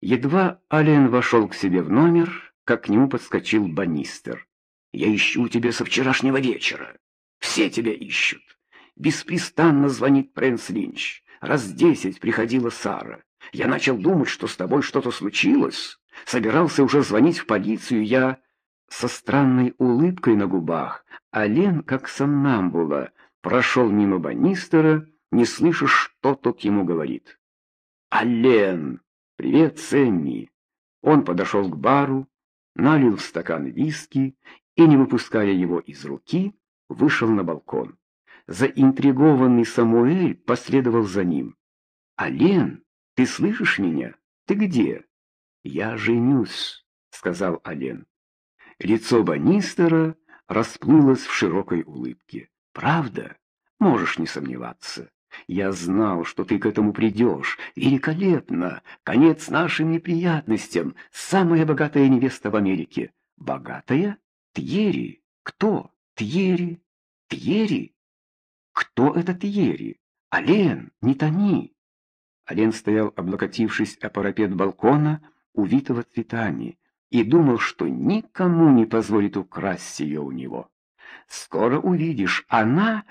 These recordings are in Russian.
Едва Ален вошел к себе в номер, как к нему подскочил банистер. «Я ищу тебя со вчерашнего вечера. Все тебя ищут. Беспрестанно звонит Прэнс Линч. Раз десять приходила Сара. Я начал думать, что с тобой что-то случилось. Собирался уже звонить в полицию. Я со странной улыбкой на губах, а Лен, как сомнамбула, прошел мимо банистера, не слыша, что тот ему говорит. «Ален! Привет, Сэмми!» Он подошел к бару, налил в стакан виски и, не выпуская его из руки, вышел на балкон. Заинтригованный Самуэль последовал за ним. «Ален, ты слышишь меня? Ты где?» «Я женюсь», — сказал Ален. Лицо Банистера расплылось в широкой улыбке. «Правда? Можешь не сомневаться. Я знал, что ты к этому придешь. Великолепно! Конец нашим неприятностям. Самая богатая невеста в Америке. Богатая? Тьери. Кто? Тьери? Тьери? Кто это Тьери? Ален, не тони. Ален стоял, облокотившись о парапет балкона, увитого цветами, и думал, что никому не позволит украсть ее у него. «Скоро увидишь, она...»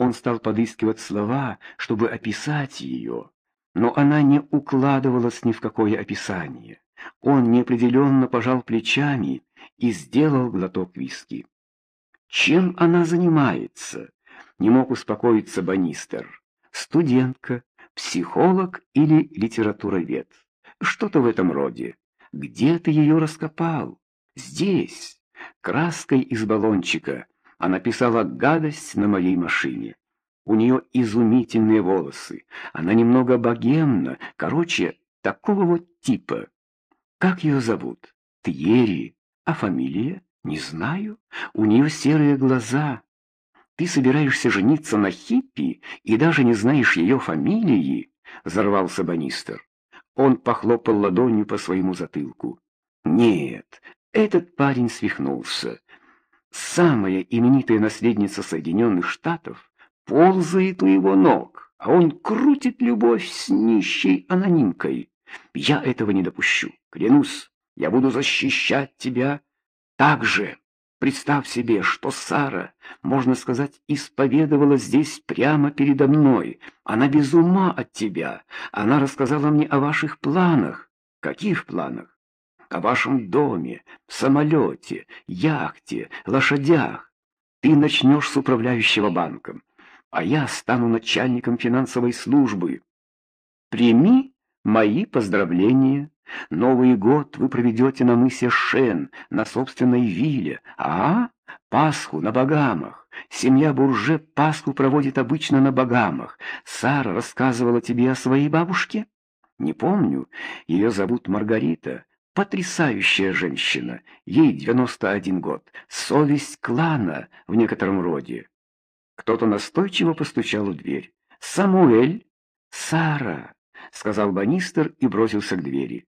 Он стал подыскивать слова, чтобы описать ее, но она не укладывалась ни в какое описание. Он неопределенно пожал плечами и сделал глоток виски. Чем она занимается? Не мог успокоиться Банистер. Студентка, психолог или литературовед? Что-то в этом роде. Где ты ее раскопал? Здесь. Краской из баллончика. Она писала гадость на моей машине. У нее изумительные волосы. Она немного богемна. Короче, такого вот типа. Как ее зовут? Тьерри. А фамилия? Не знаю. У нее серые глаза. Ты собираешься жениться на хиппи и даже не знаешь ее фамилии? Взорвался Банистер. Он похлопал ладонью по своему затылку. Нет, этот парень свихнулся. Самая именитая наследница Соединенных Штатов ползает у его ног, а он крутит любовь с нищей анонимкой. Я этого не допущу, клянусь, я буду защищать тебя так же. Представь себе, что Сара, можно сказать, исповедовала здесь прямо передо мной. Она без ума от тебя. Она рассказала мне о ваших планах. Каких планах? О вашем доме, самолете, яхте, лошадях. Ты начнешь с управляющего банком, а я стану начальником финансовой службы. Прими мои поздравления. Новый год вы проведете на мысе Шен, на собственной вилле, а? Пасху на Багамах. Семья Бурже Пасху проводит обычно на Багамах. Сара рассказывала тебе о своей бабушке? Не помню. Ее зовут Маргарита. Потрясающая женщина. Ей 91 год. Совесть клана в некотором роде. Кто-то настойчиво постучал в дверь. «Самуэль!» «Сара!» — сказал Банистер и бросился к двери.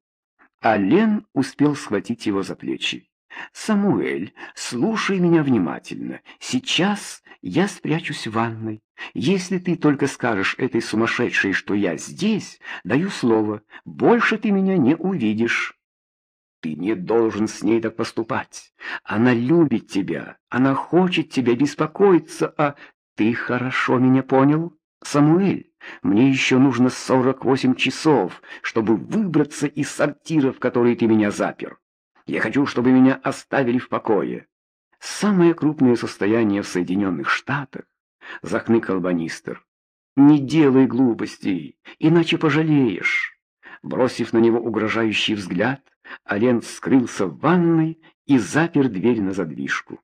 А Лен успел схватить его за плечи. «Самуэль, слушай меня внимательно. Сейчас я спрячусь в ванной. Если ты только скажешь этой сумасшедшей, что я здесь, даю слово, больше ты меня не увидишь». Ты не должен с ней так поступать. Она любит тебя, она хочет тебя беспокоиться, а ты хорошо меня понял, Самуэль? Мне еще нужно сорок восемь часов, чтобы выбраться из сортира, в который ты меня запер. Я хочу, чтобы меня оставили в покое. Самое крупное состояние в Соединенных Штатах, — захныкал банистер. Не делай глупостей, иначе пожалеешь. Бросив на него угрожающий взгляд, Ален скрылся в ванной и запер дверь на задвижку.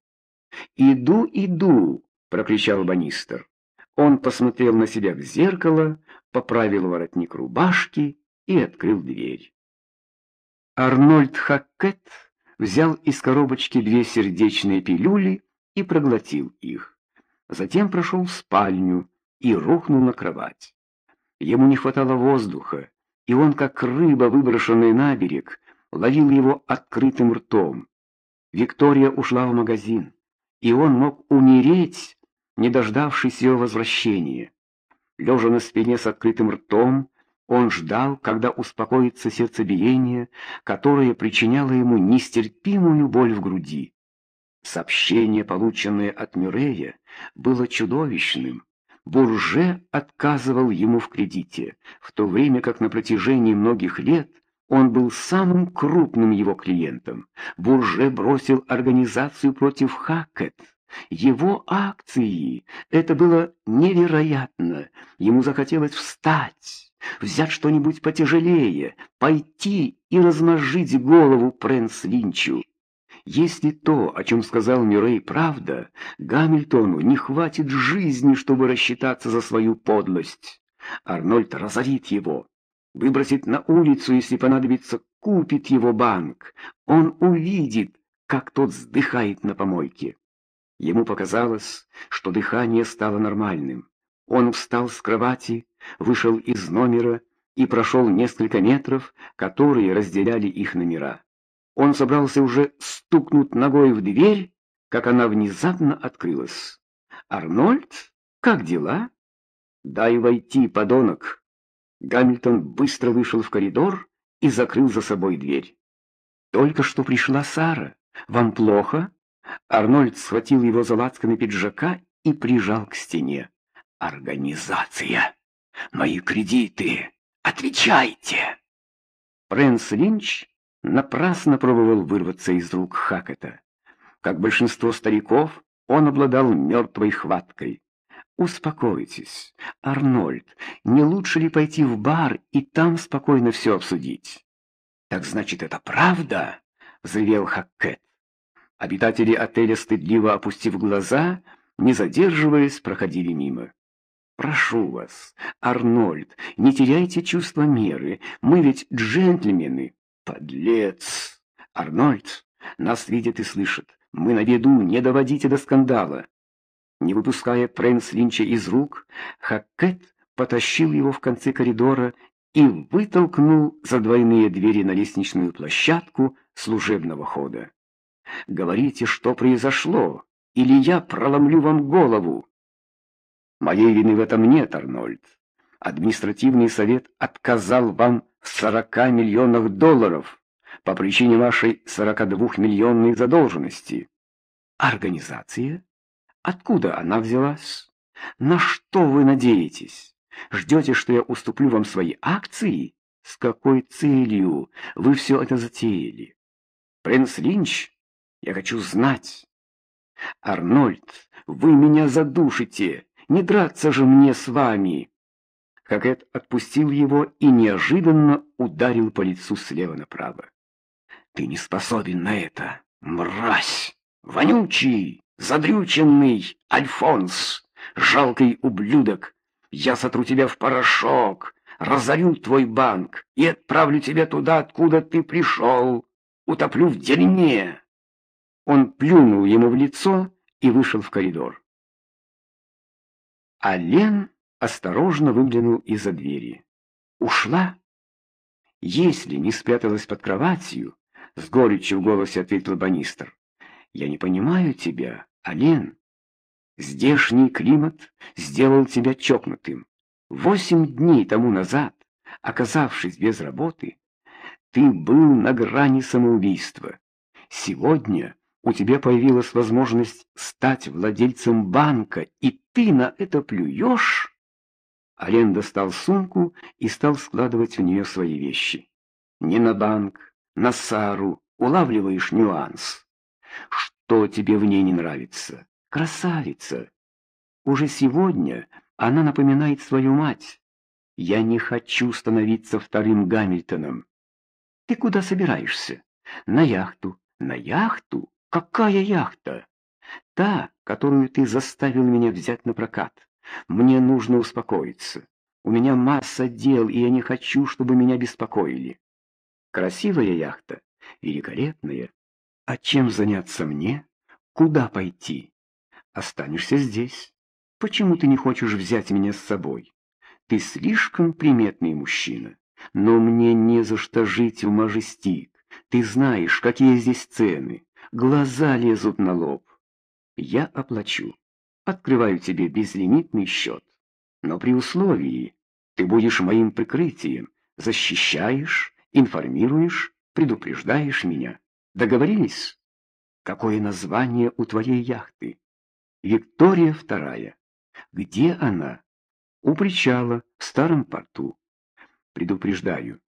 «Иду, иду!» — прокричал банистер. Он посмотрел на себя в зеркало, поправил воротник рубашки и открыл дверь. Арнольд Хаккет взял из коробочки две сердечные пилюли и проглотил их. Затем прошел в спальню и рухнул на кровать. Ему не хватало воздуха, и он, как рыба, выброшенная на берег, ловил его открытым ртом. Виктория ушла в магазин, и он мог умереть, не дождавшись ее возвращения. Лежа на спине с открытым ртом, Он ждал, когда успокоится сердцебиение, которое причиняло ему нестерпимую боль в груди. Сообщение, полученное от Мюррея, было чудовищным. Бурже отказывал ему в кредите, в то время как на протяжении многих лет он был самым крупным его клиентом. Бурже бросил организацию против Хакет. Его акции. Это было невероятно. Ему захотелось встать, взять что-нибудь потяжелее, пойти и размозжить голову Прэнс Линчу. Если то, о чем сказал Мюррей, правда, Гамильтону не хватит жизни, чтобы рассчитаться за свою подлость. Арнольд разорит его, выбросит на улицу, если понадобится, купит его банк. Он увидит, как тот вздыхает на помойке. Ему показалось, что дыхание стало нормальным. Он встал с кровати, вышел из номера и прошел несколько метров, которые разделяли их номера. Он собрался уже стукнуть ногой в дверь, как она внезапно открылась. «Арнольд, как дела?» «Дай войти, подонок!» Гамильтон быстро вышел в коридор и закрыл за собой дверь. «Только что пришла Сара. Вам плохо?» Арнольд схватил его за лацканы пиджака и прижал к стене. «Организация! Мои кредиты! Отвечайте!» Прэнс Линч напрасно пробовал вырваться из рук Хакета. Как большинство стариков, он обладал мертвой хваткой. «Успокойтесь, Арнольд, не лучше ли пойти в бар и там спокойно все обсудить?» «Так значит, это правда?» — взревел Хаккет. Обитатели отеля, стыдливо опустив глаза, не задерживаясь, проходили мимо. «Прошу вас, Арнольд, не теряйте чувство меры, мы ведь джентльмены». «Подлец! Арнольд, нас видят и слышат. Мы на виду, не доводите до скандала». Не выпуская Прэнс Линча из рук, Хаккет потащил его в конце коридора и вытолкнул за двойные двери на лестничную площадку служебного хода. «Говорите, что произошло, или я проломлю вам голову». «Моей вины в этом нет, Арнольд. Административный совет отказал вам в 40 миллионах долларов по причине вашей 42-миллионной задолженности. Организация? Откуда она взялась? На что вы надеетесь? Ждете, что я уступлю вам свои акции? С какой целью вы все это затеяли? Принц Линч, я хочу знать. Арнольд, вы меня задушите, не драться же мне с вами. Хакет отпустил его и неожиданно ударил по лицу слева направо. «Ты не способен на это, мразь! Вонючий, задрюченный Альфонс, жалкий ублюдок! Я сотру тебя в порошок, разорю твой банк и отправлю тебя туда, откуда ты пришел, утоплю в дерьме!» Он плюнул ему в лицо и вышел в коридор. А Лен осторожно выглянул из-за двери. «Ушла?» «Если не спряталась под кроватью», — с горечью в голосе ответил Банистр. «Я не понимаю тебя, Ален. Здешний климат сделал тебя чокнутым. Восемь дней тому назад, оказавшись без работы, ты был на грани самоубийства. Сегодня у тебя появилась возможность стать владельцем банка, и ты на это плюешь?» Ален достал сумку и стал складывать в нее свои вещи. «Не на банк, на Сару, улавливаешь нюанс. Что тебе в ней не нравится? Красавица! Уже сегодня она напоминает свою мать. Я не хочу становиться вторым Гамильтоном. Ты куда собираешься? На яхту. На яхту? Какая яхта? Та, которую ты заставил меня взять на прокат. Мне нужно успокоиться. У меня масса дел, и я не хочу, чтобы меня беспокоили. Красивая яхта, великолепная. А чем заняться мне? Куда пойти? Останешься здесь. Почему ты не хочешь взять меня с собой? Ты слишком приметный мужчина. Но мне не за что жить в Мажестик. Ты знаешь, какие здесь цены. Глаза лезут на лоб. Я оплачу открываю тебе безлимитный счет. Но при условии, Ты будешь моим прикрытием, защищаешь, информируешь, предупреждаешь меня. Договорились? Какое название у твоей яхты? Виктория вторая. Где она? У причала, в старом порту. Предупреждаю,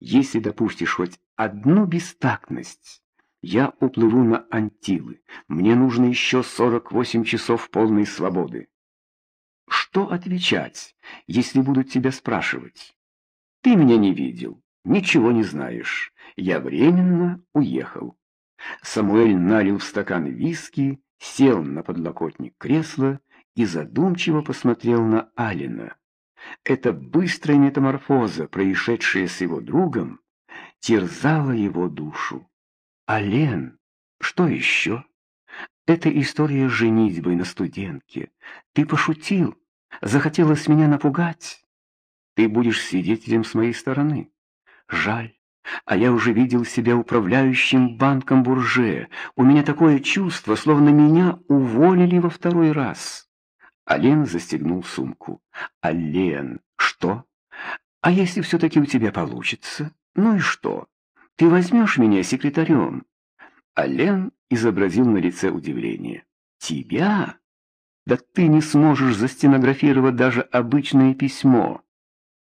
если допустишь хоть одну бестактность, я уплыву на Антилы. Мне нужно еще 48 часов полной свободы. Что отвечать, если будут тебя спрашивать? Ты меня не видел, ничего не знаешь. Я временно уехал. Самуэль налил в стакан виски, сел на подлокотник кресла и задумчиво посмотрел на Алина. Эта быстрая метаморфоза, происшедшая с его другом, терзала его душу. А Лен, что еще? Это история с на студентке. Ты пошутил, захотелось меня напугать. Ты будешь свидетелем с моей стороны. Жаль, а я уже видел себя управляющим банком Бурже. У меня такое чувство, словно меня уволили во второй раз. Ален застегнул сумку. Ален, что? А если все-таки у тебя получится? Ну и что? Ты возьмешь меня секретарем?» Ален изобразил на лице удивление. «Тебя? Да ты не сможешь застенографировать даже обычное письмо.